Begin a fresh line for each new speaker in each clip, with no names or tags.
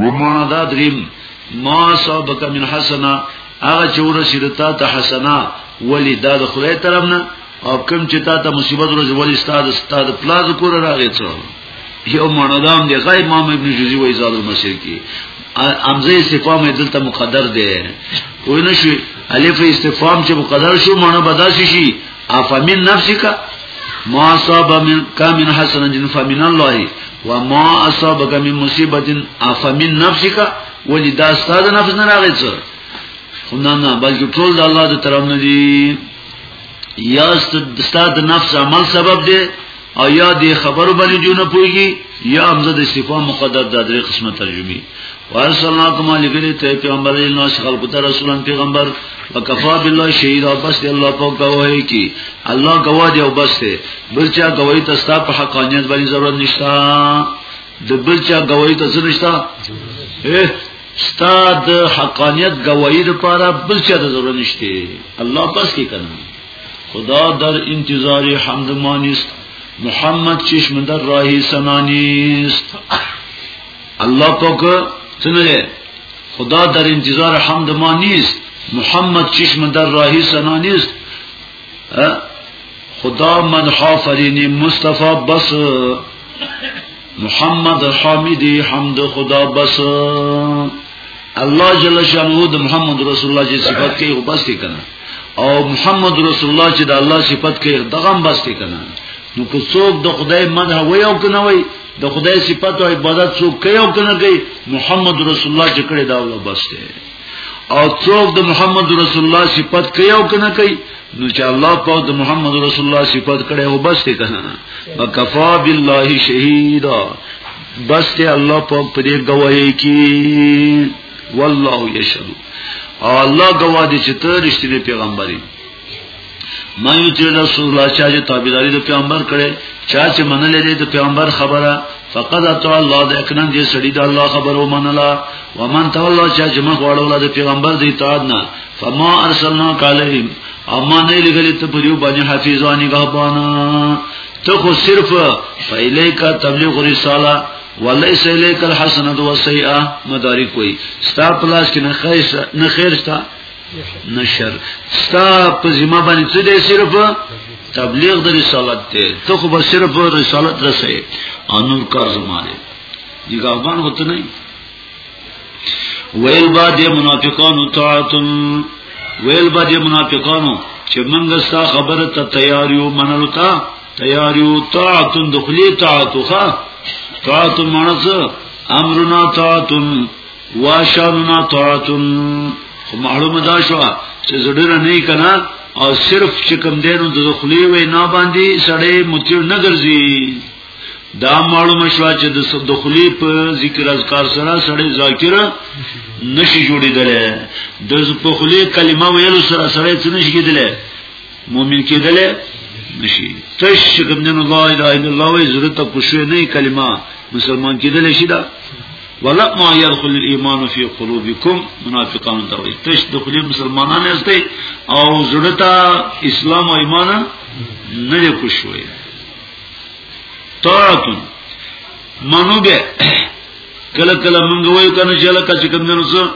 ومانا دا دریم ما صابک من حسنا هغه چې ورسید تا ته حسنا ولی دا د خدای طرف نه او کوم چې تا ته مصیبت ورځ ولی استاد استاد پلاز کور راغی څو یو معنا دا هم دی غي امام ابن جوزی وای زاد المسیر کی امزه استفهام دلته مقدر دی وای نه شي الف استفهام چې مقدر شو معنا بداسي شي افمن نفسک ما صاب من کامن حسن جن فمن الله و ما اصابك من مصیبت افمن نفسك ولی دا استاد نفس نه راغی څه خو نه نه بلکې ټول د الله د طرف نه دی یا استاد نفس عمل سبب دی او یا دې خبرو باندې جون پويږي یا امزه د استفهام مقدر د درې قسمه ترجمه وارسلنا کما لګلې ته پیغمبر الله خلق ته رسولان پیغمبر وکفا بالله شهیدا بس الله په گواهی کی الله گواه دی او بس دی بلچا گواہی ته ستا په حقانیت باندې ضرورت نشتا د بلچا گواہی ته څه نشتا ستا د حقانیت گواہی لپاره بلچا ته ضرورت نشته الله پس کی کنه خدا در انتظار حمد مانیست محمد چشم در راهی سنانیست الله پاک څنګه خدا در انتظار حمد ما نیست محمد چشم در راهی سنا نیست خدا من حافرین مصطفی بس محمد حامدی حمد خدا بس الله جل شانه د محمد رسول الله چې صفات کوي او بس کې کنه او محمد رسول الله چې د الله صفات کوي دغه هم بس کې کنه نو که څوک د خدای مدح وای او کنه وای د خدای صفات او عبادت څوک کوي او کنه کوي محمد رسول الله چې کړی دا ولا بس دی او څوک د محمد رسول الله صفت کوي او کنه کوي نو چې الله په د محمد رسول الله صفت کړي او بس ته کنه وکفا بالله شهیدا بس ته الله په دې گواهی کی والله یشهد او الله گواهی چې ته رښتینی پیغمبري ما یو چې رسول الله چې تابعداري د پیغمبر کړي چا چې منلې دې د پیغمبر خبره فقد اتو الله د اکنن دې سړي د الله خبرو منلا ومن تولى چا چې مخ وړول د پیغمبر دې اطاعت نه فما ارسلنا عليهم اما نه لګلې ته په یو باندې حافظانی غبانا ته خو صرف فیلیکا تبلیغ رساله وليس اليك الحسنه والسيئه مدارک وي ستا پلاس کې نه خیر نه خیر شته نشر ستا په ذمہ باندې څه دی صرف تبلیغ د رسالت ته ته خو به صرف رسالت رسې انور کار زماره دیګه افغان هوته نه ویل با د منافقانو طاعتن ویل با د منافقانو چې منګه ستا خبره ته تیار یو منلو ته تیار یو طاعتن دخلی طاعتوخه طاعتن معنی امرنا طاعتن واشارنا طاعتن خو معلومه دا شو چې زړه نه کنا او صرف چې کم دینو د خلی وې نه باندې سړې متیر نه ګرځي دا معلومه شو چې د دخلی په ذکر اذکار سره سړې ذاکر نشي جوړیدل د په خلی کلمه ویلو سره سړې څه نشي کېدل مؤمن کېدل نشي تش کوم نه لا اله الا الله وې ضرورت په شوې نه کلمه مسلمان کېدل شي دا ولما يدخل الايمان في قلوبكم منافقان ته وي تش دخلي مسلمانان استي او زړتا اسلام او ایمان نه دي کوشوي طاعتن منو به کله کله مونږ وایو کنه چې لکه چې کوم نو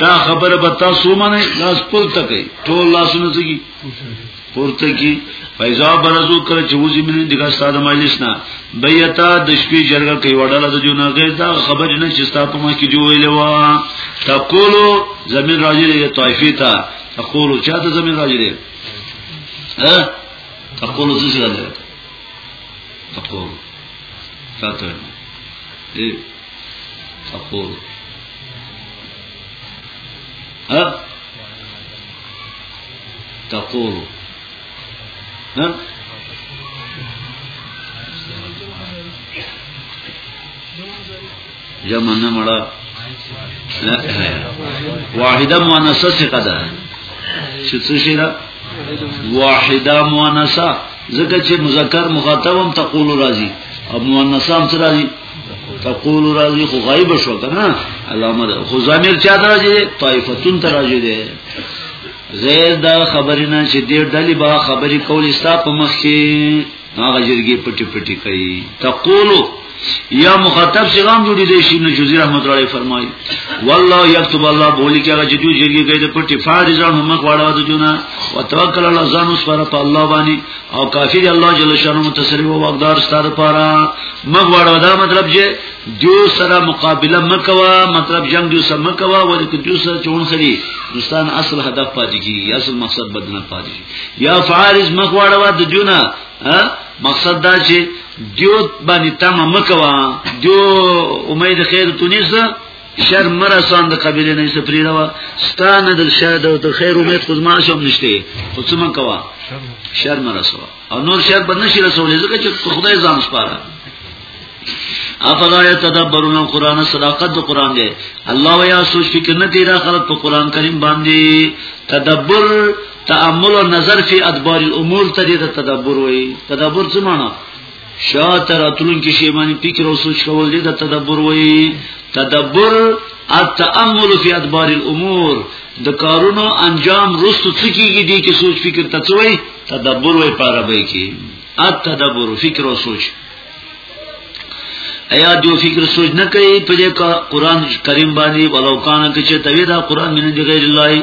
دا خبره به تاسو منئ لاس پورته کوي ټول لاسونه ځي پورته کی فیضا برزو کله چې وځي منه دغه ساده مجلس نه بیتا د شپې جرګه کوي وړاله د جون غیر دا خبر نه چې تاسو په مخ کې جو ویلې وا تقولو زمين راځي د طائفه ته تقولو چا ته زمين راځي دی ها تقولو څه څه ده تقولو تاسو اقول ها تقول ها جمع نه مړه واحده مؤنثه څه قدر چې څه شي را واحده مؤنثه ځکه چې مذکر مخاطب هم تقول راځي او مؤنثه هم راځي تقول راضی خو غایب شو کنه علامه ده خو زمیر چا راځي طائفتون ته راځي ده زید دا خبرې نه چې ډېر ډلې با خبرې کول ستا په مخ کې هغه جرګې پټي پټي کوي تقولو یا مخاطب سلام جوړی دی شي نو جزیر رحمت الله علیه فرمایي والله یكتب الله بولی کې هغه چې دوی جرګې کوي د پټي فارزان هم خواړه د جونا او توکل الله ځان اوس پر په الله باندې او کافی دی الله جل شانو متصرف او واقدار ستاره پاره مغواړو دا مطلب چې دیو سره مقابله مکوا مطلب جنگ دیو سره مکوا ولکه دیو سره چون سری دوستان اصل هدف پاتې کی اصل مقصد بدنه پاتې یا فارز مغواړو د دیو نه مقصد دا چې دیو باندې تم مکوا دیو امید خیر تونیزه شر مرسان د قبیله نه څه پریړه وا ستانه د شر د خیر امید خو ما شوم نشته خو څه من کوا شر مرسو او نور شر بد نشي رسولې ځکه چې خدای ځان سپاره افلا یتدبرون القرآن صداقت د قرآن دی الله ویا سوچ فکر نه دی را خلق په قرآن کریم باندې تدبر تأمل او نظر فی ادبار الامور ته د تدبر وای تدبر څه معنی شاته راتلونکي شی باندې فکر او سوچ کول دي د تدبر وایي تدبر التامل فی ادبار الامور د کارونو انجام رستو څکیږي دي چې سوچ فکر تڅوي تدبر وایي پاره به کی التدبر فکر او سوچ ایا جو فکر سوچ نه کوي په دې قرآن کریم باندې ولو کان کې چې توی دا قرآن من غیر الله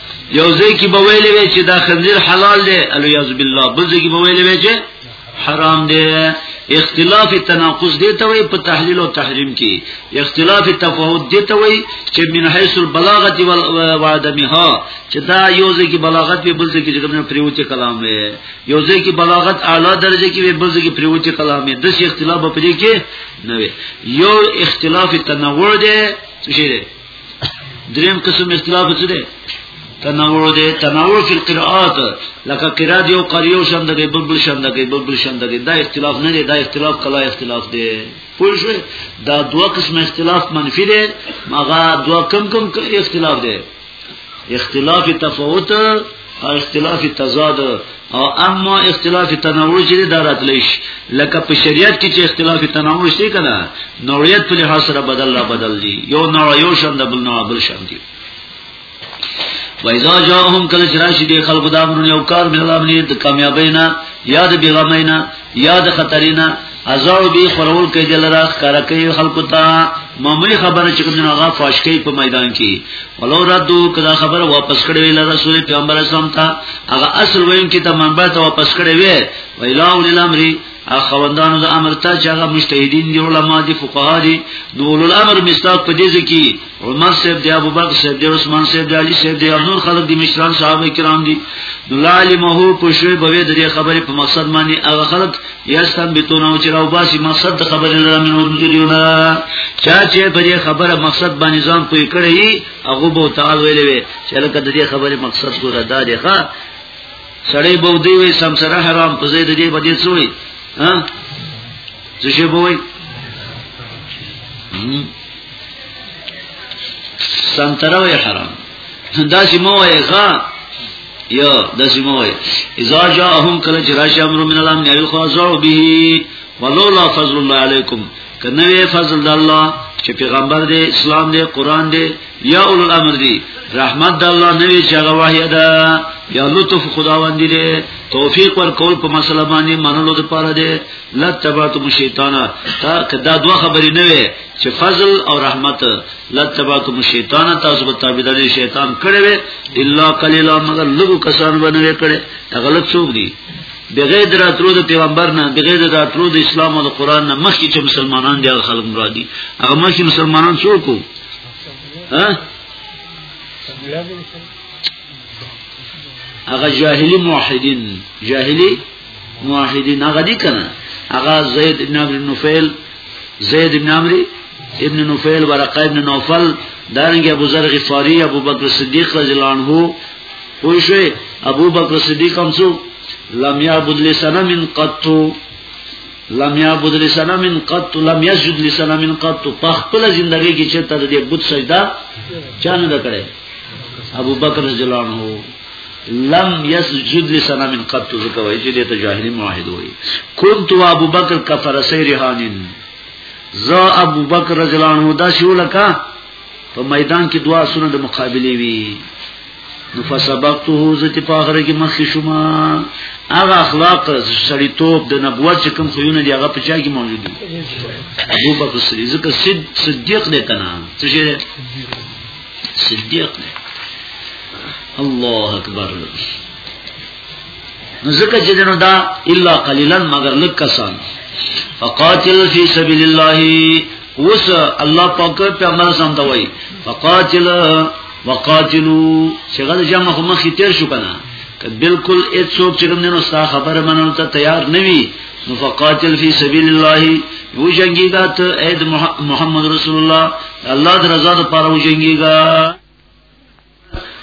یو ځای کې به ویلې وی چې دا خنزیر حلال دی الیاذ بالله بل ځای کې به ویلې وی چې حرام دی اختلاف تناقض دی ته وی په تحلیل او تحریم کې اختلاف تفاوت دی ته وی چې من حيث البلاغه و عدمها چې دا یو ځای کې بلاغت به بل ځای کې کوم پریوتی کلام وی یو ځای کې بلاغت اعلی درجه کې به بل ځای کې پریوتی کلام وی د اختلاف په دې کې نه وی یو اختلاف تنوع دی څه شي دریم قسم اختلاف څه دی تنوع دی تنوع فی القراءات لکه قرات یو قریو شند کې بلبل شند کې بلبل شند کې دا اختلاف نه دی دا اختلاف کلا اختلاف دی پوه شئ دا دوه قسم اختلاف منفی دی مګا دوه کم کم اختلاف دی اختلاف تفاوت او اختلاف تضاد او اما اختلاف تنوع چې دا راتلیش لکه په شریعت کې چې اختلاف تنوع شته کنه نوعیت په لحاظ سره بدل را بدل دي یو نوع یو شان د بل نوع بل شان دي وایذا جاءهم کله چې راشي دي خلق د امرونه یو کار بل الله باندې د کامیابینا یا د بیغمینا یا د خطرینا ازاو بی خورول کې دلرا خره کوي خلق ته معمولی خبره چې کوم نه غا فاش کوي په میدان کې ولو ردو کدا خبر واپس کړی ویل رسول پیغمبر اسلام ته هغه اصل وین کی ته منبع ته واپس کړی وی ویلا ولل امری اخوندانو د امر ته چې هغه مجتهدین دی علما دی فقها دی نو ولل امر مستاق په دې ځکی عمر صاحب دی ابو بکر صاحب دی عثمان صاحب دی علی صاحب دی نور خلق دی مشران صحابه کرام دی نو لا علمه پښوی بوي د خبرې په مقصد باندې هغه خلق یا ثبتونه او چې راو باسي مقصد د خبرې نه من ورجریونه چا چې په دې خبره مقصد باندې ځان پوي کړی هغه به تعالی ویلې وي چې لکه د دې خبرې مقصد ګوره دا دی ښا سړی به دی وي سم سره حرام په زید دې باندې څوي ها څه شي بوي سم تر وي حرام دا چې مو وي ښا یا دسموی اذا جاءهم کله چې راشي امر من الله نه یخاصو به ولولا فضل الله علیکم کنه فضل الله چې پیغمبر دی اسلام دی قران دی یا اول الامر دی رحمت د الله نه وی چې هغه وحی ده یا لطف خداوند دی توفیق ور کول په مسله باندې منلو لپاره دی لا تبعتم شیطان تا کدا دوه خبرې نه وي چې فضل او رحمت لا تبعتم شیطان تاسو به تابعداري شیطان کړي وي الا قليلا مگر لږ کسان باندې کړي غلط څوک دي بغیر دراتلو د پیغمبر نه بغیر دراتلو د اسلام او د قران نه مخکې چې مسلمانان دي خلک مرادي هغه مخکې مسلمانان څوک وو ها هغه جاهلی موحدین جاهلی موحدین هغه دي کنه هغه زید ابن عمرو بن نفیل زید ابن عمرو ابن نفیل ورقه ابن نوفل دارنګ ابو ذر غفاری ابو بکر صدیق رضی الله عنه پوه شوی ابو بکر صدیق هم څو لم یعبد لسنم قط لم یعبد لسنم قط لم یسجد لسنم قط په خپل ژوندۍ کې چې تر دې بت سجدا چا نه کړې ابو بکر رضی الله عنه لم يسجد لسنم قط ذکر وای چې دته جاهلی موحد وای كنت ابو بکر کفر سیرهانین ز ابو بکر رضی الله عنه دا شو لکه په میدان کې دوا سونه د مقابله وی نو فسبقته زت پاغره کې مخ شوما هغه اخلاق سړی توپ د نبوت چې کوم خوونه دی هغه پچا کې موجود دی ابو بکر صدیق صدیق دی کنه څه شي صدیق دی الله اکبر نو ځکه چې دنو دا الا قليلا مگر لږ کسان فقاتل فی سبیل الله اوس الله پاک په امر سم دا وای فقاتل وقاتلوا څنګه جمع خو مخ تیر شو کنه بالکل هیڅ څوک چې کوم نه نو ستا خبره منلو ته تیار نه وي نو فقاتل فی سبیل الله یو جنگیګا ته اې د محمد رسول الله الله د رضا د پاره و جنگیګا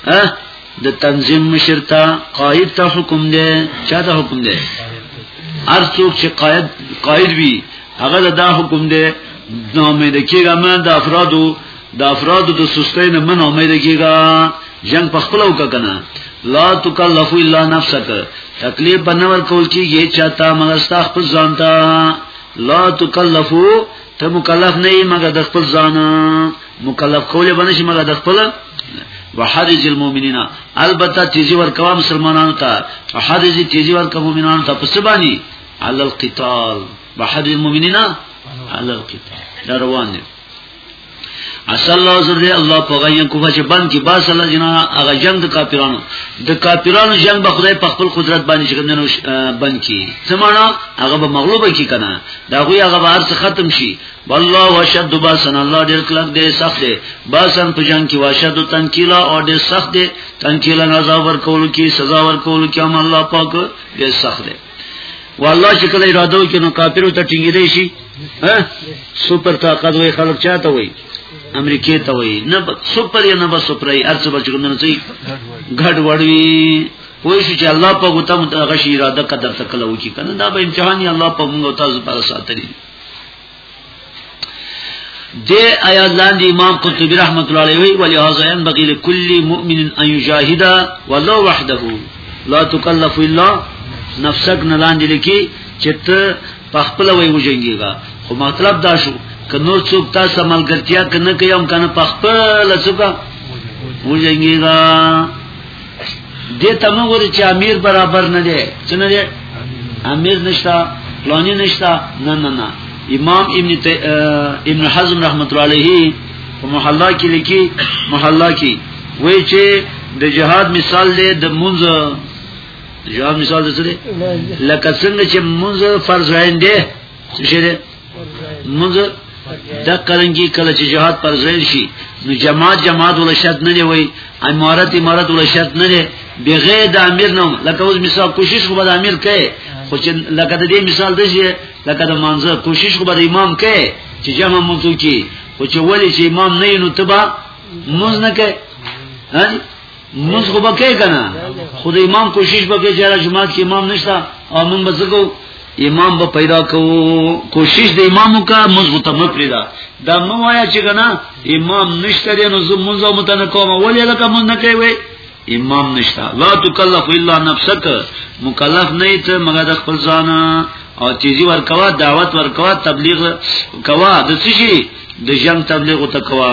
ها د تنظیم مشرتا قائد ته حکم دی چا ته حکم دی هر څوک چې قائد قائد وي هغه دا حکم دی نو مې د کېګا مې د افرادو د افراد د سستۍ نه منع مې لګیږي جنگ په خپل وکړه کنه لا تکلف الا نفسک تکلیف بنور کول کیږي چاته مگر ستا خپل ځان ته لا تکلف ته مکلف نه یې مگر د خپل ځان مکلف کول باندې شي مگر د خپل وحرج المؤمنین البته تیزی ورکوا مسلمانانو ته وحرج تیزی ورکوا مؤمنانو ته پس باندې علی القتال وحرج المؤمنین علی القتال روان دي اصل الله زر دی الله په غیان کوفه چې بند کې باس الله جنا هغه جنگ د کافرانو د کافرانو جنگ به خدای په خپل قدرت باندې چې کنه بند کې سمانا هغه به مغلوب کی کنه دا غوی هغه به ارث ختم شي والله وشد باسن الله ډیر کلک دی سخت دی باسن په جنگ کې واشد تنکیلا او ډیر سخت دی تنکیلا نزا ور کول کی سزا ور کول کی هم الله پاک ډیر سخت دی والله چې کله اراده وکړي نو کافرو ته ټینګېدای شي ها سپر طاقت وي خلک چاته وي امریکې ته وي نه سپر یا نه به سپرای ارڅ بچو نه سي غډ وړوي وای شي چې الله په غوته متغش اراده قدر تکلو کی کنه دا به امتحان الله په موږ تاسو پر ساتلی د آیات لاندې امام قرطبي رحمت الله علیه وی ولی هاذا ينبغي لكل مؤمن ان يجاهد ولو وحده لا تكلف الا نفسك نه لاندې لکی چې ته په خپل وای وجنګيږي خو مطلب دا شو که نور څوک تاسو ملګرتیا کنه کوي هم کنه په خپل څوک وجنګيږي دې ته موږ ورته چې امیر برابر نه دی چې نه دی امیر نشتا پلانی نشتا نه نه نه امام ابن ت... ابن حزم رحمت الله علیه په محلا کې لیکي محلا کې وایي چې د جهاد مثال دی د منځ جواب مثال څه دی لکه څنګه چې منځ فرض عین دی څه دی موږ د کلنګي کله چې جهاد پر ځای شي نو جماعت جماعت ول شرط نه دی وای امارت امارت ول شرط نه دی بغیر د امیر نو لکه اوس مثال کوشش خو به امیر کوي خو چې لکه د دې مثال دی چې لکه د منځه کوشش خو به امام کوي چې جمع مونږ کی خو چې ولې چې امام نه نو تبا مونږ نه کوي موږ خو بکې کنه خو د امام کوشش بکې چې را جماعت کې امام نشتا او موږ بزګو امام به پیدا کوو کوشش د امامو کا موږ ته مې پیدا دا مو وایا چې کنه امام نشته دی نو زه موږ متن کوم ولې لکه مونږ نه کوي امام نشتا لا تکلف الا نفسک مکلف نه ته مګر د خپل ځان او تیزی ورکوا دعوت ورکوا تبلیغ کوا د څه شي د جنگ تبلیغ ته کوا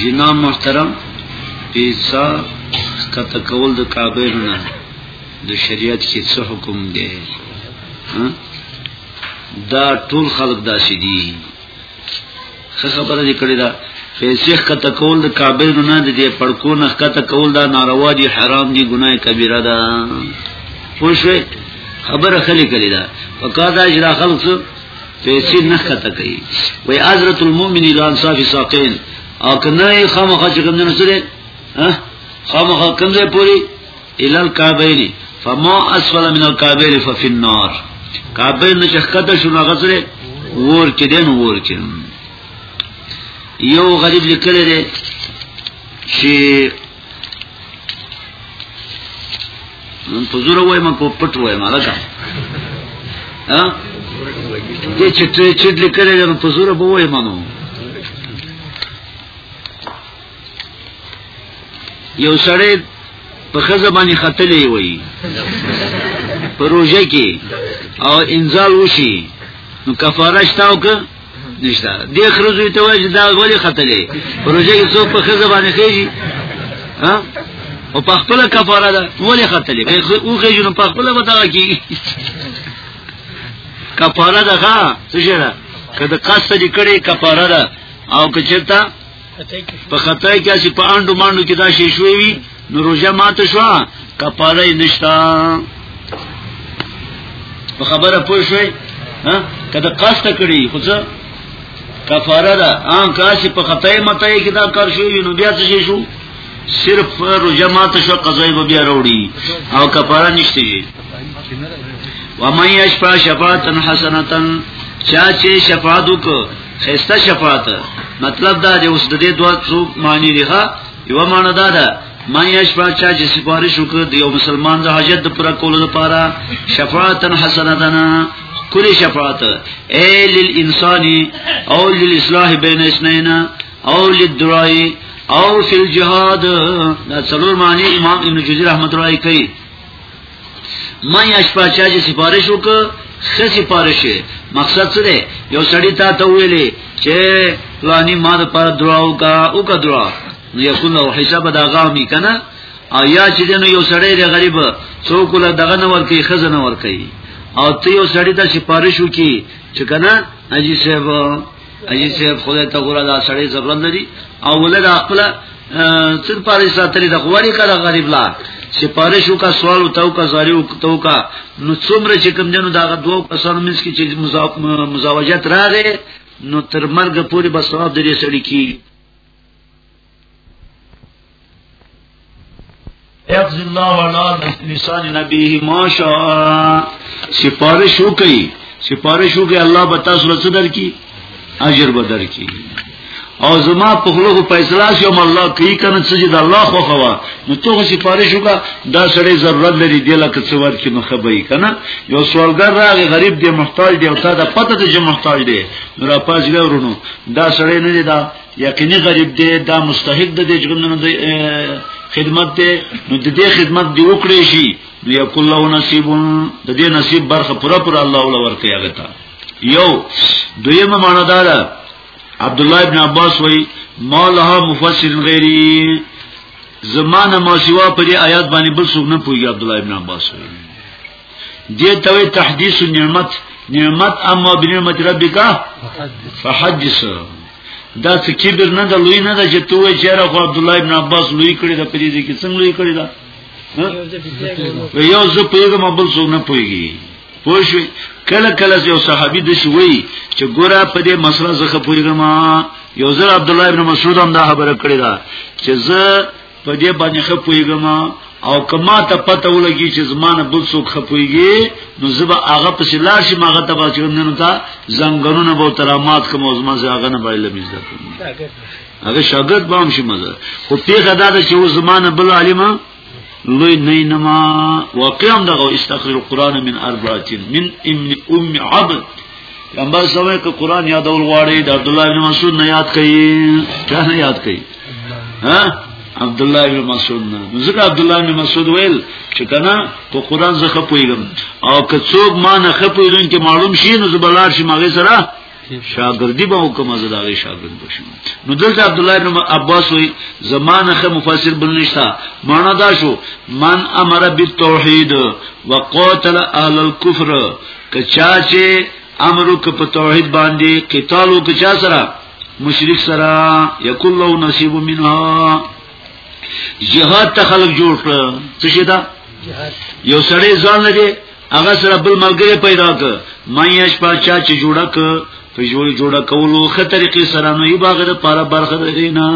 جنا محترم پیسا کته کول د کعبه نه د شریعت کې څه حکم دی دا ټول خلق داسې دي خه خبره دې کړې ده پیسې کته کول د کعبه نه د دې پړکو نه کته کول دا ناروا دي حرام دي ګناه کبیره ده پوښې خبره خلې کړې ده پکا دا چې خلک پیسې نه خطه کوي وای حضرت المؤمن الان صافي ساقين او کنه خامخا چې کوم نه سره ها خامخا کوم ځای پوری الال کعبین فما اسفل من الكعبین ففي النار کعبین نه خطه شو نه غسره ور کې دین ور کې یو غریب لیکل دی چې من په زور وایم کو پټ وایم راځه ها دې چې ته چې لیکل نو په زور به وایم نو یو سړی په خزه باندې خطلې وای پروژه کې او انزال وشي نو کفاره شتاو که نشته د خرزوی ته وایي دا ولې خطلې پروژه کې څوک په خزه باندې خېږي ها او په خپل کفاره ده ولې خطلې او خېږي نو په خپل به دا کی کفاره ده ښا څه شه ده کله قصد کړي کفاره ده او کچتا په خطای کې چې په انډو مانډو کې دا شي شوې وي نو روزه ماته شو کفاره نشتا په خبره پوه شوي ها کله قصد کړی خو څه کفاره ده ان کاش په خطای مته کې دا کار شوې نو بیا څه شو صرف روزه ماته شو قضای به بیا وروړي او کفاره نشته شي ومن یشفا شفاعتا حسنتا چا چې شفاعت وکړه خسته شفاعت مطلب دا دی اوس د دې دوه څو معنی دی ښا یو معنی دا ده ما یشفع چا چې سفارش وکړ د یو مسلمان د حاجت د پوره کولو لپاره شفاعتن حسنتن کل شفاعت اے للانسان او للاصلاح بین اسنین او للدرائی او فی الجهاد دا څلور معنی امام ابن جوزی رحمت الله علیه کوي ما یا شپه چا چې سفارش وک خه سفارش مقصد څه دی یو سړی تا ته ویلې چې پلانی ما د پر دراو کا او کا درا نو یکون له حساب دا غامی کنه او یا چې نو یو سړی دی غریب څوک له دغه نور کې خزنه ور کوي او ته یو سړی ته سفارش وکي چې کنه اجي صاحب اجي صاحب خدای ته ګوره دا سړی زبر لري او ولر خپل څن پاره ساتلی د غوړی کړه غریب لا سپارښو کا سوال تو کا زاریو تو کا نو څومره چې کم جنو دا دوه کسانو منځ کې چې مزاوجت راغې نو تر مرګ پورې بسواب درې سړی کی یقض الله علی لسان نبیه ما شاء سفارش وکي سفارش وکي الله به تاسو له صدر کی اجر بدر کی او زما په خلو په فیصله شي او الله کوي کنه چې د الله خو خوا نو ته سفارش وکا دا سړی ضرورت لري دی لکه څو ور کې نو خبري کنه یو سوالګر راغی غریب دی محتاج دی او تا د پته ته چې محتاج دی نو را پاز ورونو دا سړی نه دی دا یقیني غریب دی دا مستحق دی چې کوم نه خدمت دی نو د دې خدمت دی وکړي شي نو یکل له نصیب د دې نصیب برخه پوره پوره الله ولا ورکړي هغه ته یو دویمه معنا دا ده عبد الله ابن عباس وای ما له مفسر غیری زمانه ما سیوا په دې آیات باندې بل څوک نه پوهیږي عبد الله ابن عباس وای دې توي تحديث النعمت نعمت اما بنعمت ربک فحدث دا څه کبر نه ده لوی نه ده چې تو یې چیرې خو عبد الله ابن عباس لوی کړی دا پرې دې کې څنګه لوی کړی دا یو زه پیغام بل څو نه پويږي پوښ کله کله یو صحابي د شوی چې ګوره په دې مسله زخه پويګما یو زه عبد الله ابن مسعود هم دا خبره کړې ده چې زه په دې باندې خپويګم او کما ته پته ولګي چې زمانه بل څوک خپويږي نو زبا هغه په شلار شي ماغه ته باچې نن تا زنګونونه به ترامات کوم او زما زه هغه نه بایل میزده کوم هغه شاګرد به هم شي مزه خو پیغه دا چې و زمانه بل عالمه لوی نه نما واقعا دغه استخر القران من اربعه من ام ام عبد پیغمبر سمه ک قران یادول غواړي د عبد الله بن مسعود نه یاد کړي چا نه یاد کړي ها عبد الله بن مسعود نه ځکه عبد الله بن مسعود ویل چې کنه په قران زه خپویږم او که څوک ما نه خپویږي چې معلوم شي نو زبلار شي ماغه سره شاګردی به حکم از داغه شاګرد بشم نو دلته عبد الله بن عباس وی زمانه خه مفسر بل نشتا معنا دا شو من امر بالتوحید وقاتل اهل الكفر کچا چې امر وک په توحید باندې قتال وک چا سره مشرک سره یکل له نصیب منها جهاد ته خلق جوړ کړ څه شي دا یو سړی ځان لري هغه سره بل ملګری پیدا ک مې اش پاچا چې جوړه ک په جوړ جوړه کولو خطرې کې سره نو یې باغ د پاره برخه درې نه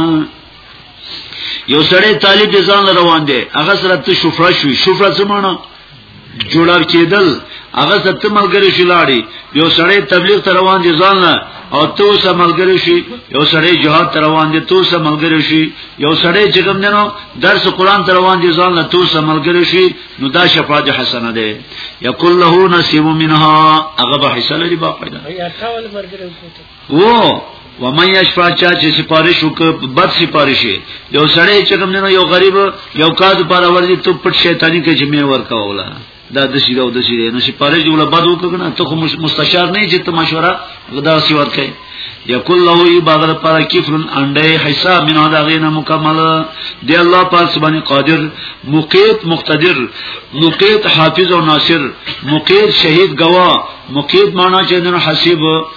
یو سړی طالب ځان روان دی هغه سره ته شفرا شوی شفرا څه معنی جوړار کېدل هغه ست ملګری شي لاړی یو سړی تبلیغ ته روان دي ځان نه او تو سه ملګری شي یو سړی جهاد ته روان دي تو سه ملګری شي یو سړی چې کوم دینو درس قران ته روان دي ځان نه تو سه ملګری شي نو دا شفاعت حسنه ده یقول له نصیب منها هغه به حصہ لري باقی ده وو و من یشفا چا چې سپارښت وک بد سپارښت یو سړی چې کوم نه یو غریب یو کاز پر ورځي ته پټ شیطانی کې چې مې ورکا ولا دا د شي او د شي نو سپارښت دی ولا بد وک نه ته خو مستشار نه چې ته مشوره غدا سی ورکې یقول له ای بغیر پر کفرن انډه حساب من هدا غینا مکمل دی الله پاک سبحانه قادر مقیت مقتدر مقیت حافظ او ناصر مقیت شهید گوا مقیت معنا چې نن حسیب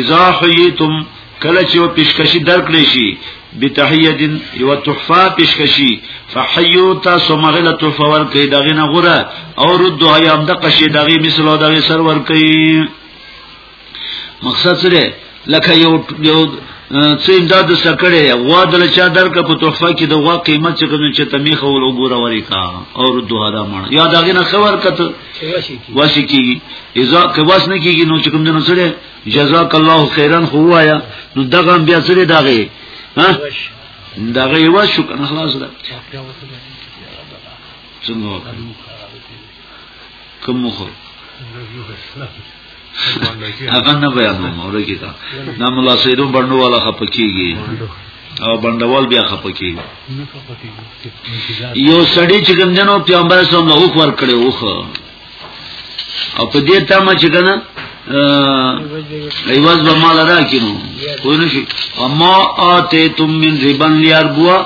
اذا حیتم کله چې پیشکشي درکړې شي بتحیه یو تحفه پیشکشي فحیو تاسو مغله تحفه ورکې دغه نه غره او رد ایام د قشې دغه مثلو دغه سر ورکې مقصد سره لکه یو یو څه امداد سکړې غوا دل چا درک په تحفه کې د غوا قیمت څخه چې تمیخه ول وګوره وریکا او رد هدا مړ یا دغه نه خبر کته واسي کیږي اذا که واس نه کیږي نو چې کوم جن سره جزاک الله خیرا خو وایا نو دغه بیا سره دغه ها دغه یو شکر خلاص ده څنګه کوم مخ هغه نه بیانوم اورګی دا دا مولا سیدو بندو والا خپکیږي او بندوال بیا خپکیږي یو سړی چې ګمجنو پیغمبر صلی الله علیه وسلم کړي اوخه او په دې تمه چې کنه ایواز به مال راکینو کوی نشي اما آتیتم من ربن لیاربوا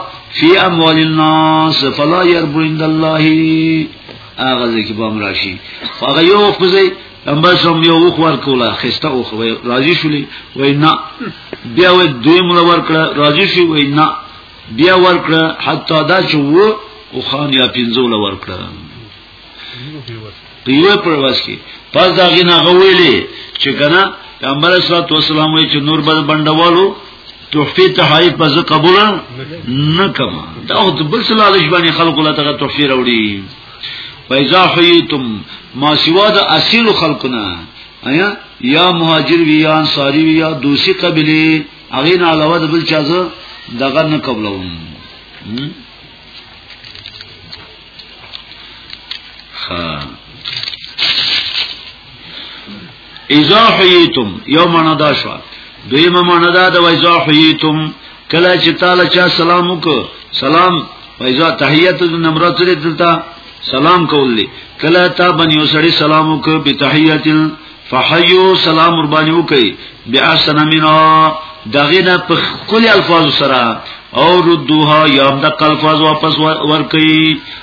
فی اموال الناس فلا یربو عند الله هغه ځکه به امر شي هغه یو خزه اما سم یو وخ ور کولا خسته او خو راضی شولې وای نه بیا و دوی مل ور کړه راضی شي وای نه بیا ور کړه حتی دا چې وو او خان یا پینځول ور کړه پیوه پر واس کې پس دا غینا غویلې چې کنه پیغمبر صلی الله علیه وسلم چې نور بل بندوالو تحفه تهایی په ز قبول نه کما دا او د بل صلی الله علیه خلق لا تغه تحفه راوړي فایزا حیتم ما سوا د اصل خلقنا ایا یا مهاجر وی یا انصاری وی یا دوسی قبلی هغه نه علاوه د بل چا زه دغه نه قبلوم ها اذا حیتم یو معنا دا شو دویمه معنا دا د اذا حیتم کله چې تعالی چا سلام وک سلام اذا تحیت د نمره سره دلته سلام کولی کله تا بنی وسړي سلام وک به تحیت فحیو سلام ور باندې وکي بیا سنمینا دغه نه په خپل الفاظ سره او ردوها یا د الفاظ واپس ورکي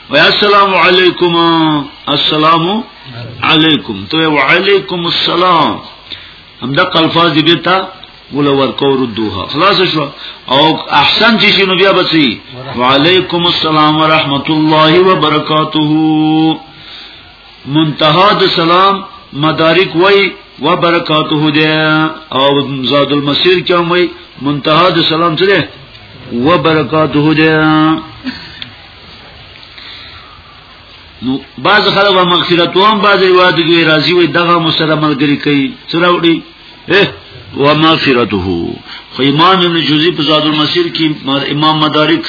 ویا السلام علیکم السلام علیکم تو وعلیکم السلام هم د قلفاز دی بیتا مولا ورکو ردوها خلاص شو او احسن چې شنو بیا بچي وعلیکم السلام ورحمت الله وبرکاته منتها د سلام مدارک وای و برکاته دې او زاد المسیر کې وای منتها د سلام سره و برکاته دې نو بعض خلک به مغفرت وام بعض روایت کې راځي وي دغه مسره ملګری کوي سراوړي و مغفرته خو امام ابن جوزی په زاد المسیر کې امام مدارک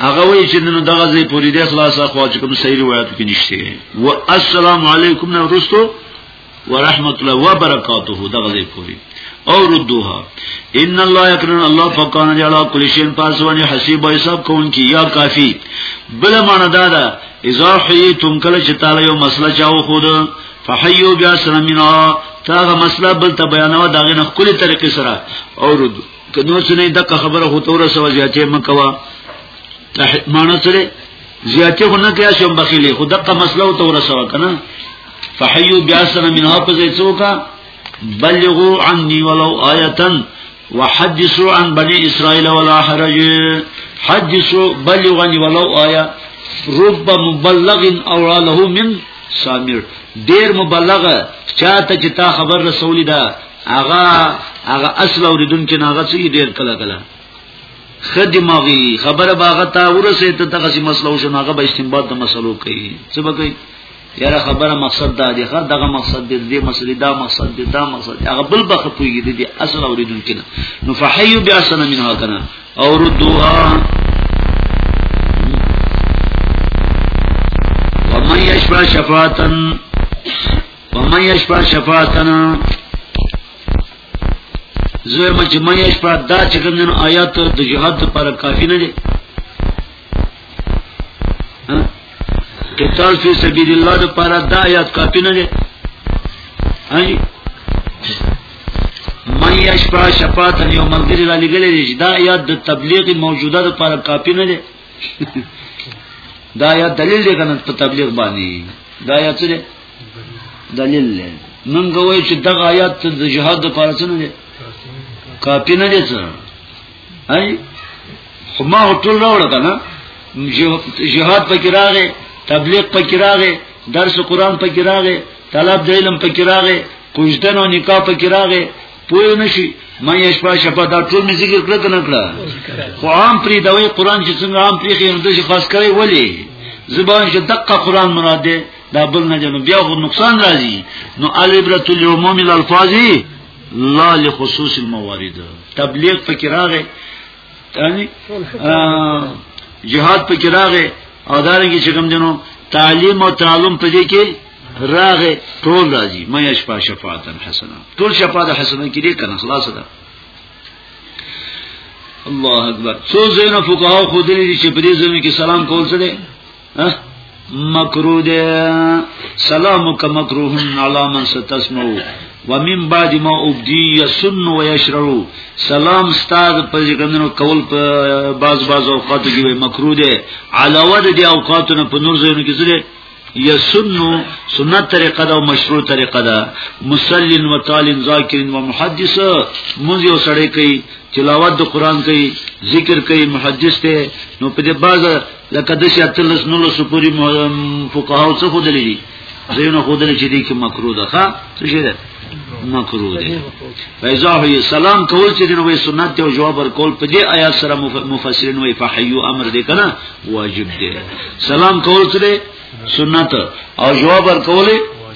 هغه وی چې نن دغه ځای پوری د خلاصه خو چې کوم صحیح روایت کې نشته و السلام علیکم نو رستو ورحمت الله وبرکاته دغه دی پوری او ردوها ان الله یکرن الله فکان جلا کل شین پاسونی حسیب حساب کون کی یا کافی بل معنا دا ده اذا حیتم کله چې تعالی یو مسله چاو خود فحیو بیا سلامنا تاغه مسله بل ته بیانوا داغه نه کلی طریقې سره او رد کنو سنې دغه خبره هو تور سو زیاتې مکوا معنا سره زیاتې خو نه کیا شم بخیلی خو دغه مسله تور سو کنه فحیو بیا سره منها په ځای څوکا بلغو عني ولو آیتا وحدثوا عن بني اسرائيل ولا حرج حدثوا بلغني ولو آیه رب مبلغ او له من سامر ډیر مبلغ چاته چې تا خبر رسولي ده هغه هغه اصل اوریدونکو نه هغه څه ډیر کله کله خدماغي خبره باغه تا ورسه ته دغه مسلو شنو هغه به استنباط د مسلو کوي څه به کوي یاره خبره مقصد دا دی خر دغه مقصد دی دې مسلې دا مقصد دی دا مقصد دی هغه بل بخ پویږي دې اصل اوریدونکو نه نو فحیو بیاسن منها کنا او ردوها ومن یشفع شفاعتن ومن یشفع شفاعتن زوی مچ مې شپه دا چې کوم آیات د جهاد لپاره کافی نه دي قتال فی سبیل الله د پاره دا آیات کافی نه دی هاجی من یشفع شفاعت یو منظر را لګلې دی دا آیات د تبلیغ موجوده د پاره کافی نه دی دا آیات دلیل دی کنه په تبلیغ باندې دا آیات څه دی دلیل دی من غوي چې دغه آیات د جهاد د پاره څه نه دی کافی نه دی څه هاي خو ما ټول راوړل کنه جهاد پکې راغې تبلیغ پکې راغې درس قران پکې راغې طلب د علم پکې راغې کوژدن او نکاح پکې راغې پوه نشي ما یې شپه شپه دا ټول مې ذکر کړ کنه کړه خو عام پری دوی قران چې څنګه عام پری خیر د خاص کوي ولی زبان چې دقه قران مراد ده دا بل نه جنو بیا خو نقصان راځي نو العبرت العموم الالفاظ لا لخصوص الموارد تبلیغ پکې راغې یعنی جهاد پکې راغې او دارنګه چې کوم جنو تعلیم او تعلم پدې کې راغې ټول راځي مې اشفا شفاعت حسنه ټول شفاعت حسنه کې دې کنه خلاص ده الله اکبر څو زینو فقها خو دې چې پدې زمي کې سلام کول سره مکروه ده سلامک مکروه علی من ستسمو ومن بعد ما ابدی یسن و یشرو سلام استاد په ځګندنو کول په باز باز اوقات کې وي مکروه ده علاوه د اوقاتونو په نور ځایونو کې زده یسنو سنت طریقه دا او مشروع طریقه دا مسلن و طالن ذاکرین و محدث مونږ یو سړی کوي تلاوت د قران کوي ذکر کوي محدث ته نو په دې باز لکه د شاتلس نو لس پوری فقهاو څه خودلې دي زینو خودلې چې دې کې مکروه ده ښا څه شي ده مکروه ده فایزا هي سلام کول چې دنه وې سنت دی او جواب ورکول په دې آیات سره مفسرین وې فحیو امر دې کنه واجب دی سلام کول څه دی سنت او جواب ورکول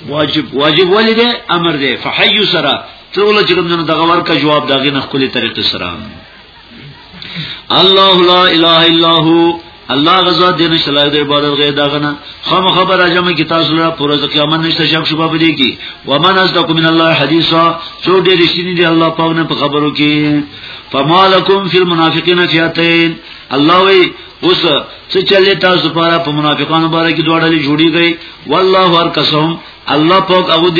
واجب واجب ولې دی امر دی فحیو سره ټول چې کوم دغه ورکه جواب داغه نه خپل طریقې سره الله لا اله الا هو الله غزا دې نشته لای د عبادت غیر داغه نه خام خبره جمع کی تاسو لپاره پر ورځ قیامت نشته شک شوبه پدې کی ومن اصدق من الله حدیثا څو دې رښتینی دی الله پاک نه په خبرو کې فمالکم فی المنافقین فیاتین الله وی اوس څه چلې تاسو لپاره په منافقانو باندې کې دوړلې جوړی گئی والله هر قسم الله پاک هغه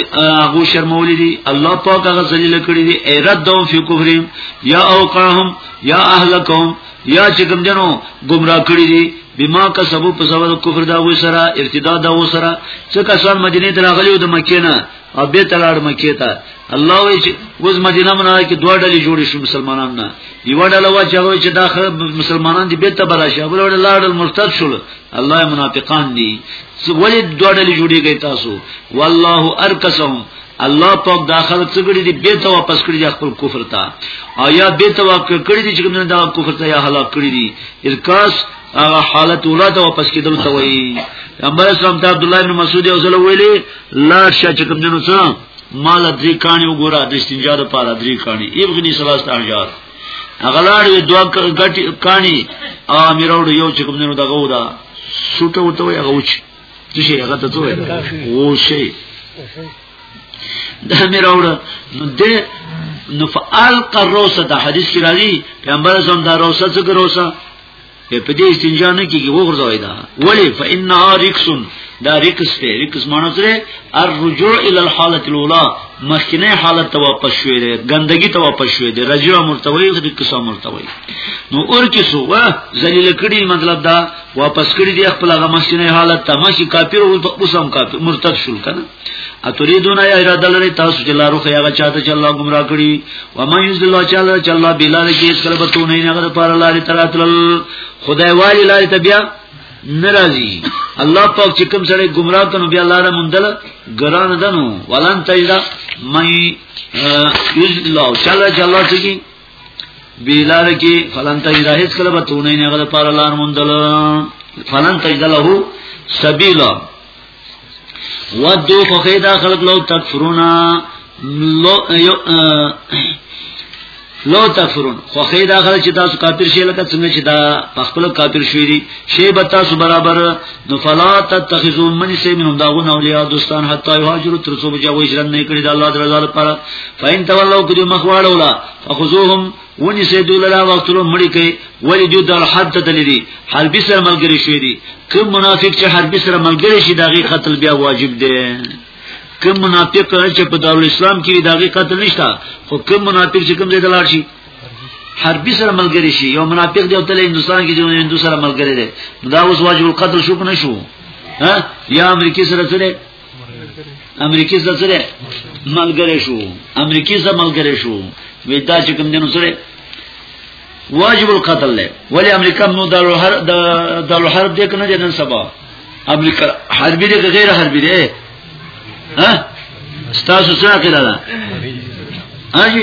هغه شرمولې دي الله پاک هغه ذلیل کړی دي ای رد دوم فی کفرهم یا اوقاهم یا اهلکهم یا چې کوم جنو گمراه کړی دي بما کا سبب په سبب کفر دا و سره ارتداد دا و سره چې کسان مدینه ته راغلي او د مکې نه او به تلاړ مکې ته الله وی چې وز مدینه مناره کې دوه ډلې جوړې شو مسلمانان نه یو ډله وا چې هغه چې داخله مسلمانان دي به ته براشه بل ډله لاړل مرتد شول الله منافقان دي ولې دوه ډلې جوړېږي تاسو والله ارکسهم الله پاک داخل څه کړی دی به ته واپس کړی دی خپل کفر ته او یا به ته واپس کړی دی چې کوم دا کفر ته یا هلاک کړی دی ارکاس هغه حالت ولاته واپس کیدل ته وایي پیغمبر اسلام ته عبد الله بن مسعود یو ځل ویلي لا شچ کوم جنو څه مال درې کانی وګوره د استنجا لپاره درې کانی ابغنی سلاست احجار اغلاړې دوه غټي کانی او میروړ یو چې کوم نه دغه ودا سوټه وته وي هغه وچی څه شي هغه ته څه وي وو شي دا میروړ نو دې نو فالق الروسه د حدیث کې راځي پیغمبر زم دا روسه څه ګروسه په دې استنجا نه کیږي وګرځوي دا ولی فإنها رکس دا رکس دی رکس معنی سره الرجوع الى الحاله الاولى مخکنه حالت ته واپس شوې ده ګندګي ته واپس شوې ده رجوع مرتوي د قصه مرتوي نو اور کې سو وا ذلیل کړي مطلب دا واپس کړي دی خپل هغه مخکنه حالت ته ماشي کافر او اوس هم کافر مرتد شول کنه اتریدون یا اراده لري تاسو چې لارو خیا غا چاته چې الله گمراه کړي و ما یذ الله تعالی چې الله بلاره کې اس کله بتو نه هغه پر لاري تراتل خدای والی لاري ته بیا ناراضي الله پاک چې کوم سره گمراه کنو بیا لاره مندل ګران دنو ولن تیدا مې یذ الله تعالی چې الله څخه بلاره کې فلن تیدا هیڅ کله بتو نه هغه پر لار مندل فلن تیدا له سبیلا ودو خو خیدا خلق لو تکفرونا لو یو لو تفرون خو خې دا غره چې تاسو کافر شئ لکه څنګه چې دا خپل کافر شوی دي شی به تاسو برابر نو فلا تتخذون من سي من داغون اولیاء دوستان حتی یهاجروا تر څو بجا وې ژوند نه کړی د الله د رضا لپاره فین تولوا کدی مخواړه ولا فخذوهم ونی سه دوی لرا وختلو مړی کوي ولی دوی در حد ته دلی حربي سره ملګری شوی دي کوم منافق چې حربي سره ملګری شي دغه قتل بیا واجب دی کوم منافق چې په دارو اسلام کې دغه قتل نشته خو کوم منافق چې کوم ځای دلار شي حربي سره ملګری شي یو منافق دی او تل هندستان کې جوړ هندو سره ملګری دی دا اوس واجب القتل شو کنه شو ها یا امریکای سره سره امریکای زه سره ملګری شو امریکای زه ملګری شو وې دا چې کوم دینو سره واجب القتل له ولی امریکا نو د هر د حرب دې کنه جنن سبا امریکا حربي دې غیر حربي دې ها ستاسو څه کړه دا اجي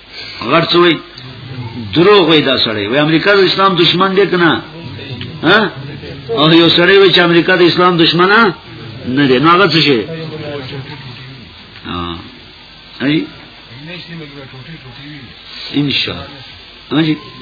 غړ څوي درو غوي دا سړی وي امریکا د اسلام دشمن دی کنه ها او یو سړی وي چې امریکا د اسلام دشمنه نه دی نو هغه څه شي ها ای ان شاء الله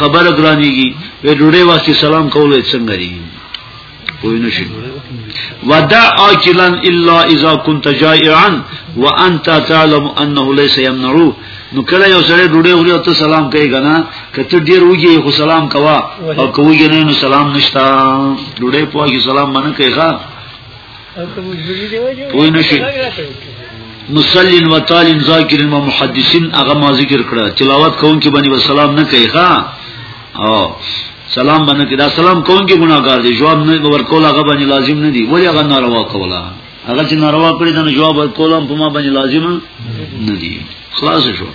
خبره ګرانیږي وې ډوډۍ واسي سلام کولای څنګه دی پوه نه شي ودع اکلا الا اذا كنت جائعا وانت تعلم انه ليس يمنعه نو کله یو سره ډوډۍ وړي او ته سلام کوي کنه کته ډیر وږي خو سلام کوا او کوی نه نو سلام نشتا ډوډۍ پوهي سلام باندې کوي ښا وای نشي مصلين وتالين ذاکرين و محدثين هغه ما ذکر کړه تلاوت کوونکي باندې وسلام نه کوي ښا او سلام باندې کړه سلام کوونکي ګناګار دي جواب نه ورکول هغه باندې لازم نه دي ولی هغه ناروا کولا هغه چې ناروا کړی دا جواب ورکول هم په ما باندې لازم نه دي خلاص شو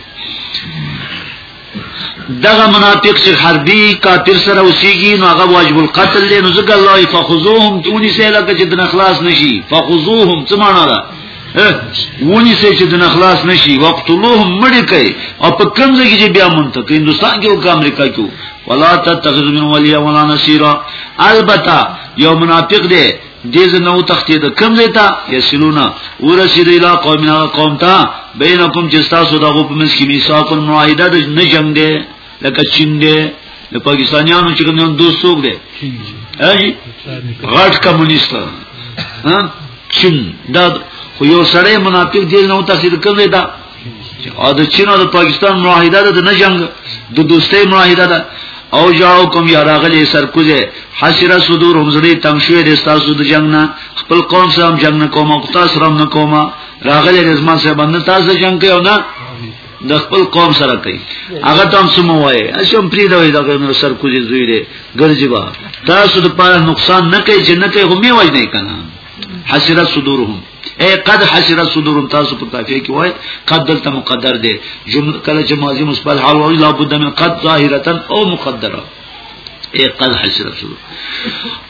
دغه منافق چې حربي کافر سره اوسېږي نو هغه واجب القتل دی نو ځکه الله فخذوهم تونی سه لکه چې د نخلاص نشي فخذوهم څه معنا ده ونی سه چې د نخلاص نشي وقتلوهم مړ کوي او په کوم ځای کې بیا مونته کې هندستان کې او امریکا کې ولا تتخذ من ولي ولا نصيرا البته یو منافق دی دې زنو تختې د کم ځای ته یسلونا ورسید اله قومنا قوم ته بینکم چې تاسو دغه په منځ کې میثاق المعاهده د نه جنگ دی لکه چین دی د پاکستانیانو چې کوم دوست څوک دی هاجی غټ کمونیست ها چین دا خو یو سړی منافق دی نو تاسو کوم ځای ته او د چین او د پاکستان معاهده ده د نه جنگ د دوستۍ معاهده ده او جاو کوم یا راغلی سرکوزه حسره صدور هم زړی تنگ شوی د تاسو د جنگ نه خپل قوم سره هم جنگ نه کوم او تاسو سره هم نه کوم راغلی رزما سره باندې تاسو جنگ کوي او نه د خپل قوم سره کوي هغه تم سم وایي اشم پری دا وایي دا نو سر کوزي زوی دی ګرځي با تاسو د پاره نقصان نه کوي جنته هم یې وای نه کنه حسره صدورهم اے قد حسر صدور تاسو په کافیه کې وای قد دلته مقدر دی جمله کله چې ماضی مثبت حال وای لا بد من قد ظاهرتا او مقدره اے قد حسر صدور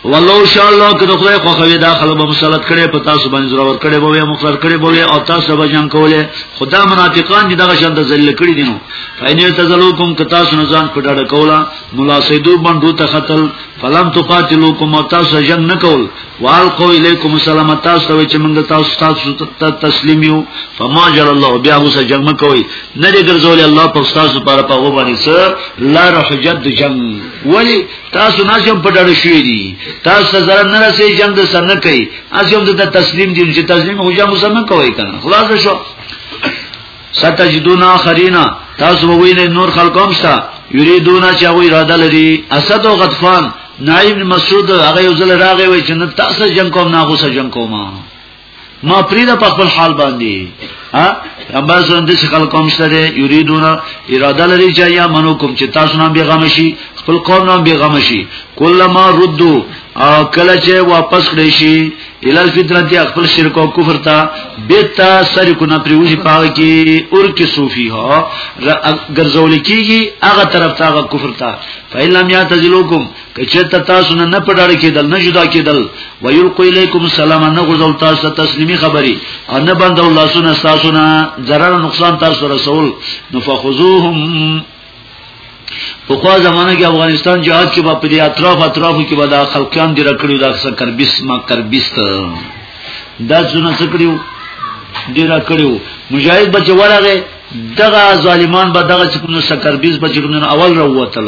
والله ان شاء الله که خدای خو خوي داخله به مسلط کړي په تاسو باندې زړه ور کړي به مخلر کړي به او تاسو به جنگ کوله خدا منافقان دي دغه شان د ذل کړي دي نو فینه تزلوکم که تاسو نه ځان پټړ کولا ملاسیدو باندې ته قتل فلم تقاتلوکم او تاسو جنگ نه کول والقو الیکم السلام تاسو ته چې موږ تاسو تاسو ته تسلیم یو فما جل الله بیا هو سره جنگ کوي نه دې ګرځول الله په تاسو لپاره په هو باندې سر لار حجت د جنگ ولی تاسو نه شم پټړ شوې دي تاسو زره نه رسې جنگ د سر نه کوي اسی هم د تسلیم دي چې تسلیم هو جام سره نه کوي کنه خلاص شو ستجدون آخرین تاسو ووینئ نور خلق هم شته یریدون چې هغه اراده لري اسد او غطفان نعیم مسعود هغه یو ځل راغی وای چې نه تاسو جنگ کوم نه غوسه جنگ کوم ما پریدا په خپل حال باندې ها اما زند چې خلک کوم سره یریدونه اراده لري چې یا منو کوم چې تاسو نه بیغم شي خپل قوم نه بیغم شي کله ما ردو او کله چې واپس کړی شي الال فطرت یا خپل شرک او کفر تا بیتا سر کو نه پریوزی پاوی کی اور کی صوفی ها ګرځول کیږي هغه طرف تا هغه کفر تا فیلم یا تزلوکم کچته تاسو نه نه پډړ کېدل نه جدا کېدل ویلقوا الیکم السلام نه غزل تاسو تسلیمی خبری او نه بندو لاسونه تاسو نه ضرر نقصان تاسو رسول نو فخذوهم په خوا زمانه کې افغانستان جهاد کې په دې اطراف اطرافو کې به دا خلکان دی رکړو دا څه کربیس ما کربیست دا څونه څه کړیو دی رکړو مجاهد بچ ورغه دغه ظالمان به دغه څکونو سکربیز بچونه اول راوتل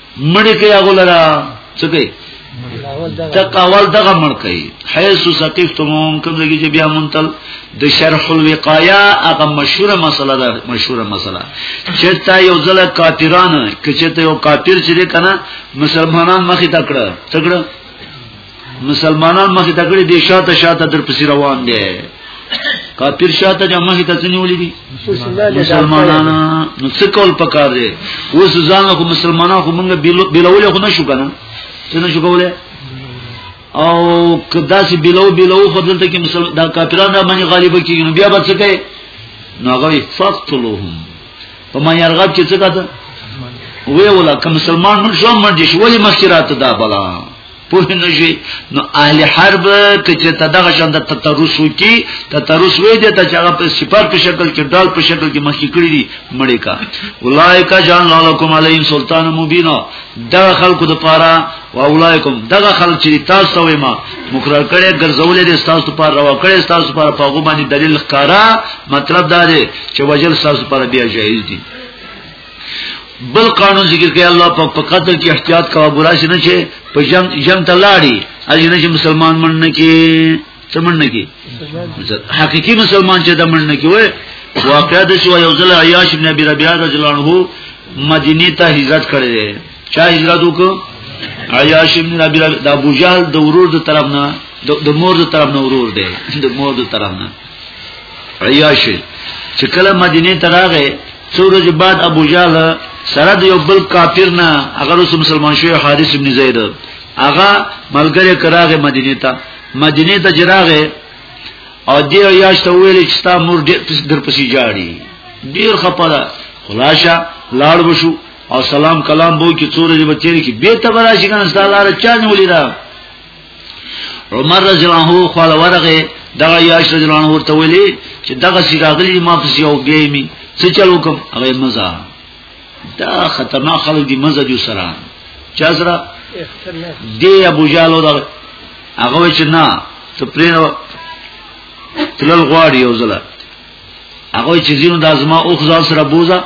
مړی کې هغه لرا څه کوي تقاول دغه مړ کوي حيث سقفتمون کوم ځای چې بیا منتل د شرح الوقایا هغه مشهوره مسله ده مشهوره مسله چې تا یو ځل کافرانه کچته یو کافر چې کنه مسلمانان مخې تکړه تکړه مسلمانان مخې ته کړي دي شاته شاته در پسې روان دي کافر شاته د مخې ته څنګه ولې دي مسلمانان نو څه کول پکار دي اوس ځان له مسلمانانو خو موږ بیلول خو نشو کنه څه نشو کولای او کدا سي بیلو بیلو خو دلته کې مسلمان دا کافرانو باندې غالب کیږي نو بیا به څه کوي نو هغه فقتلهم په ما یارغب چې څه کاته وی ولا که مسلمان نو شو مرجش ولی مخکرات دا بلا پوه نه شي نو اهل حرب کچه ته دغه شان د تطرس وکي تطرس وې دي ته چې هغه په سپر په شکل کې ډال په شکل کې مخکې کړی دي مړې کا اولایکا جان لکم علیهم سلطان مبین دا خلکو د پاره او اولایکم دغه خلک چې تاسو وې ما مقرر کړي ګرځولې دي تاسو په روا کړي تاسو په پاغو باندې دلیل ښکارا مطلب دا دی چې وجل تاسو پر بیا جایز دي بل قانون ذکر کوي الله په قتل کې احتیاط کا براشي نه چې په جنگ جنگ تلاړي اجنه چې مسلمان من نه کې سمن نه کې حقيقي مسلمان چې د من نه کې وای واقعا د شو یو ځل عیاش ابن ابي ربيعه رضی الله عنه مدینه ته هجرت کړی دی چا هجرت وکړ عیاش ابن ابي ربيعه د ابو جهل د ورور د طرف نه د مور د طرف نه ورور دی د مور د طرف نه عیاشی چې کله مدینه ته راغی څو ورځې بعد ابو جهل سره د یو بل کافر نه هغه رسول مسلمان شوی حارث ابن زید هغه ملګری کراغه مدینه ته مدینه ته جراغه او دی یاش ته ویل چې تا مور ډېر در پسې جاړي ډېر خپله خلاصه لاړ وشو او سلام کلام بو کې څو ورځې بچی کې به تبراشي کنه ستاره چا نیولې ده عمر رضی الله عنه خپل ورغه دغه یاش رضی الله عنه ورته ویلي چې دغه سیراغلی ما پس یو بیمی څه چلو کوم هغه مزه دا خطرناک خلک دی مزه جو سره چا سره دی ابو جالو دا هغه چې نه ته پرې تلل غواړي یو ځله هغه چې زینو د ازما اوخ ځان سره بوزا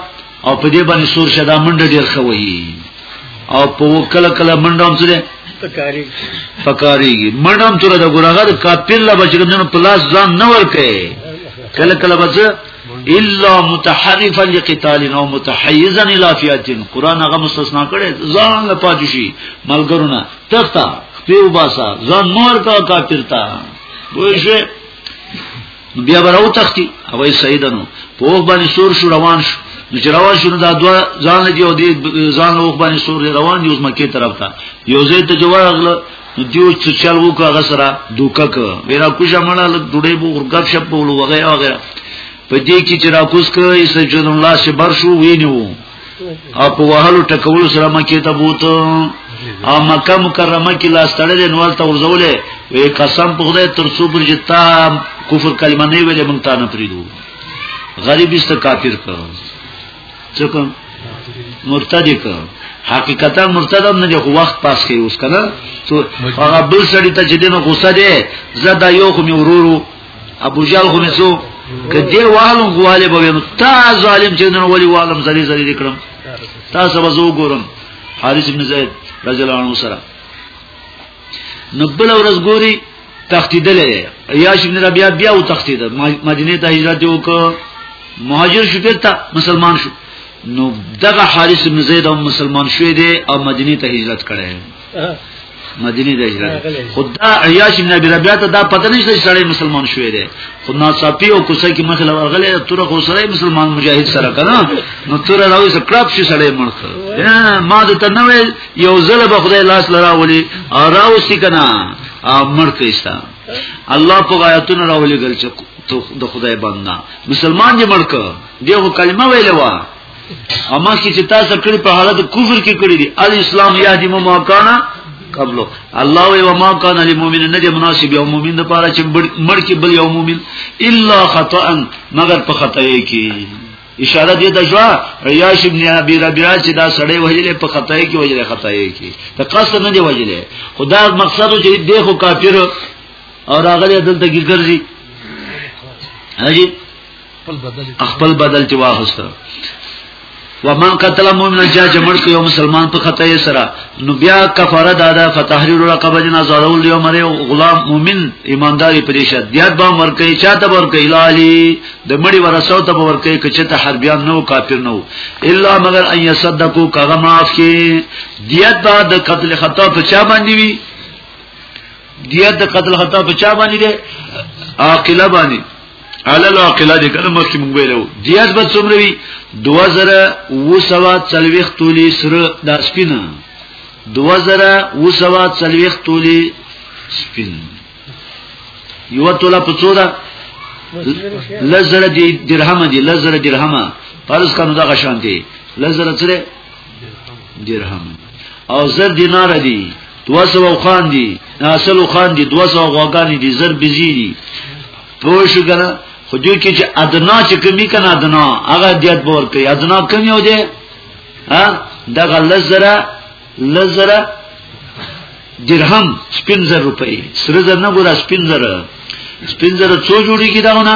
او په دې باندې سور شدا منډه ډیر خوي او په وکله کله منډه هم سره
پکاري
پکاري منډه هم تر د ګورغه د کاپل لا بچګنو په لاس ځان نه ورکه کله کله بچ الا متحرفا لقتال او متحيزا الى فئات قران هغه مستثنا کړي ځان له پاتشي ملګرونه تختا پیو باسا ځان مور کا کافر تا وښه بیا براو تختی هوای سیدنو په وخت باندې سور شو روان شو نو چې روان شو دا دوا ځان لګي او دې ځان وخت باندې سور روان یو مکه طرف ته یو زه ته جوار اغله نو دیو چې چل وکړه هغه سره دوکه ک ویرا کوجه مړه لګ ډوډۍ بو غرګب شپ بولو وغیرہ وغیرہ په دې کې چې را کوس کړ ایسه جن الله سي بر شو وینیو او په وهلو ټکولو سره مکه ته بوته او مکه مکرمه کې لاس تړلې نو ته ورزولې وې قسم په خدای تر څو پر جتا کفر کلمه نه ویلې مونږ ته نه پریدو غریب است کافر کړ څوک مرتد کړ حقیقتا مرتد هم نه خو وخت پاس کوي اوس کنه تو هغه بل سړی ته چې دینه غوسه دی زدا یو خو می ورورو ابو جال خو مسو کدی والم غواله به نو تا ظالم چې نن ولی والم زری زری دکړم تاسو به زو ګورم حارث ابن زید رضی الله عنه سره نو بل ورځ ګوري تختیدل یاش ابن ربیعه بیا و تختید مدینه ته هجرت وکړ مهاجر شو پته مسلمان شو نو دغه حارث ابن زید هم مسلمان شوی دی او مدینه ته هجرت کړی مدینه د هجرت خدا عیاش ابن ابي ربيعه ته دا پته نشته چې سړی مسلمان شوی دی خو ناصافي او کوسه کې مخله ورغله تر خو سره مسلمان مجاهد سره کړه نو تر راوي سکراب شي سړی مړخ ما د تنوي یو ځل به خدای لاس لرا ولي او راوسی کنه مړ کېستا الله په آیاتونو راولې ګل چې د خدای بندا مسلمان دې مړ کړ دغه کلمه ویلې و اما کی چې تاسو کړي په حالت کفر کې کړي دي الاسلام یهدی ما کان قبلو الله وی وما کان للمؤمن نه دی مناسب یو مؤمن د پاره چې مړ کې بل یو مؤمن الا خطا مگر په خطا یې کې اشاره دې ته شو ریاش ابن ابي ربيعه چې دا سړی وجلې په خطا یې کې وجلې خطا یې کې ته قصد نه دی وجلې خدا مقصد چې دې خو کافر او راغلي دلته ګرځي هاجي خپل بدل چې واغسته ومن قتل مؤمنا جا جمل کو یو مسلمان په خطا یې سره نو بیا کفاره دادا فتحریر رقبه جنا زارول یو مری غلام مؤمن ایمانداری پرې شد بیا به ورکه چاته ورکه الالی د مړي ورسو ته ورکه کچ ته حربیان نو کافر نو الا مگر ان یصدقو کغه معاف کی دیت دا د قتل خطا په چا باندې وی دیت د قتل خطا په چا باندې دی عاقله باندې علی العاقله دې کله مخکې مونږ ویلو جیاز به څومره وي 2240 تولي سره د سپینه 2240 تولي سپین یو توله په څو ده لزر درهم دي لزر درهم فرض کړو دا غشان دي لزر سره درهم او زر دینار دی دو سو خان دی ناسلو خان دی دو سو غواگانی دی زر بزی دی پوشو کنا خو دیو که چه ادنا چه کمی کن ادنا اغا دیت بور کئی ادنا کمی ہو دی دغه لزره لزره درهم سپین زر روپی سره زر نه ګورا سپین زر سپین زر څو جوړیږي داونه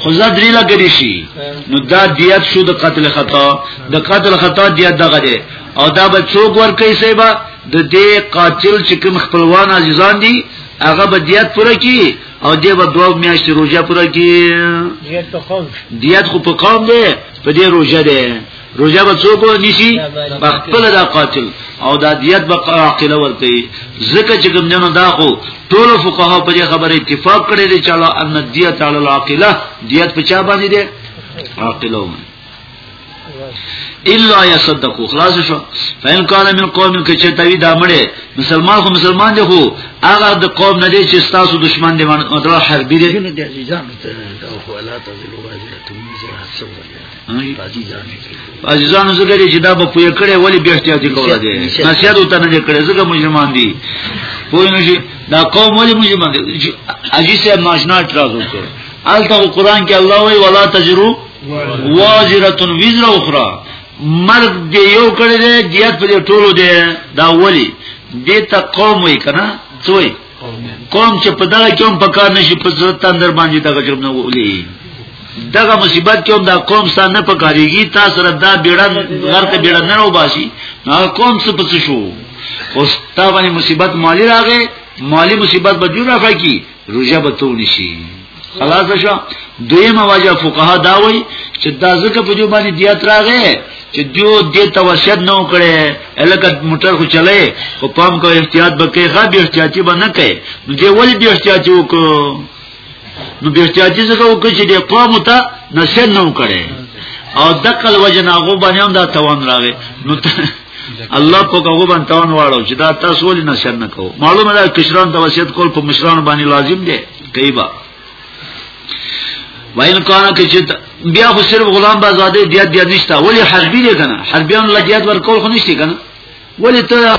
خو زه درې لګري شي نو دا دیت شو د قتل خطا د قتل خطا دیت دغه دی او دا به څوک ور کوي سیبا د دې قاتل چې کوم خپلوان عزیزان دي هغه به دیت پوره کی او دی به دوه میاشتې روزه پوره کی دیت په قوم دیت خو په قوم دی په دې روزه دی روزه به څوک نیسی خپل دا قاتل او دا دیت به عاقل ورته زکه چې کوم جنو دا خو ټول فقها په دې خبره اتفاق کړي دي چې الله ان دیت علی العاقله دیت په چا باندې دي عاقله ومن الا يصدقوا خلاص شو فإن كان من قوم كچتوي دا مړي مسلمان خو مسلمان دي خو هغه د قوم نه دي چې تاسو دشمن دي مطلب حربي
دي
عزیزانو زه ګری چې دا به پوی کړي ولی به احتیاطي کوله دي نصیحت وته نه کړي زګه مجرمان دي پوی نشي دا قوم ولی مجرمان دي اجي سه ماشنا اعتراض وکړ الته قرآن کې الله وی ولا تجرو واجره وزر اخرى مرد دی یو کړي دی دیت په ټولو دی دا ولی دې ته قوم وی کنه څوی قوم چې په دغه کې هم په کار نشي په زړه تندر باندې دغه جرم نه ولي دغه مصیبت کې هم دا قوم سره نه پکاريږي تاسو سره دا بیړه غر ته بیړه نه وباسي نو قوم څه پڅ شو اوس تا باندې مصیبت مالی راغې مالی مصیبت به جوړه فکی روزه به تو نشي خلاص شو دویمه وجه فقها دا وای چې دا ځکه په جو باندې دیات راغې چې جو دې توسید نه وکړي الکه موټر خو چلے خو پام کو احتیاط بکې غا به احتیاطي به نه کوي نو دې ولې به احتیاطي وکړو نو به احتیاطي ځکه وکړي چې دې قوم ته نشه نه وکړي او دقل وجه ناغو باندې هم دا توان راغې نو الله په هغه باندې توان واړو چې دا تاسو ولې نشه نه کوو معلومه ده کشران توسید کول په مشران باندې لازم دی غیبا وین کانه کې چې بیا خو صرف غلام بازاده بیا بیا نشته ولی حربي دی کنه حربيان لګیات ورکول خو نشته کنه ولی ته